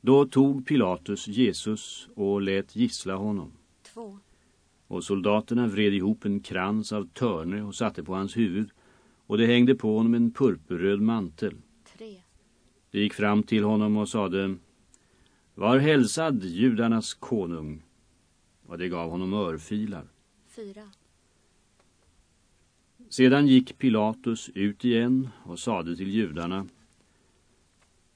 Då tog Pilatus Jesus och lät gissla honom. 2, Och soldaterna vred ihop en krans av törne och satte på hans huvud. Och det hängde på honom en purpurröd mantel. 3, De gick fram till honom och sade Var hälsad, judarnas konung. Och det gav honom örfilar. 4, Sedan gick Pilatus ut igen och sade till judarna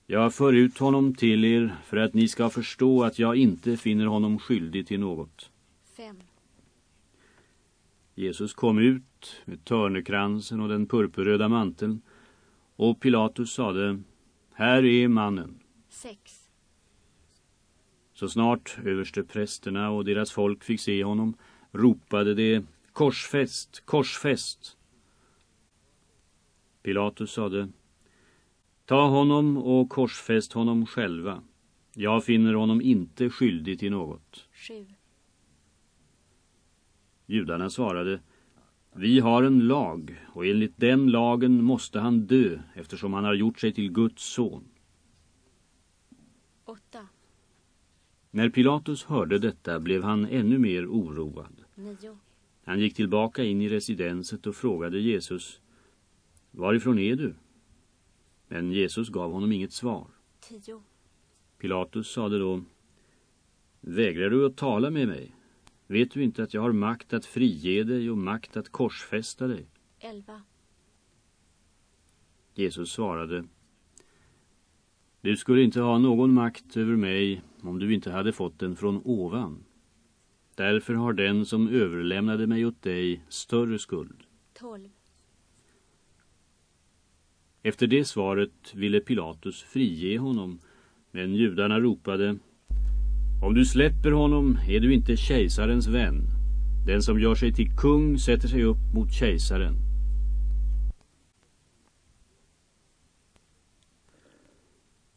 Jag för ut honom till er för att ni ska förstå att jag inte finner honom skyldig till något. 5, Jesus kom ut med törnekransen och den purpurröda manteln och Pilatus sade Här är mannen. 6, Så snart översteprästerna och deras folk fick se honom ropade de Korsfäst, korsfäst. Pilatus sade Ta honom och korsfäst honom själva. Jag finner honom inte skyldig till något. 7, Judarna svarade Vi har en lag och enligt den lagen måste han dö eftersom han har gjort sig till Guds son. 8, När Pilatus hörde detta blev han ännu mer oroad. 9, Han gick tillbaka in i residenset och frågade Jesus Varifrån är du? Men Jesus gav honom inget svar. 10, Pilatus sade då Vägrar du att tala med mig? Vet du inte att jag har makt att frige dig och makt att korsfästa dig? 11, Jesus svarade Du skulle inte ha någon makt över mig om du inte hade fått den från ovan. Därför har den som överlämnade mig åt dig större skuld. 12, efter det svaret ville Pilatus frige honom, men judarna ropade Om du släpper honom är du inte kejsarens vän. Den som gör sig till kung sätter sig upp mot kejsaren.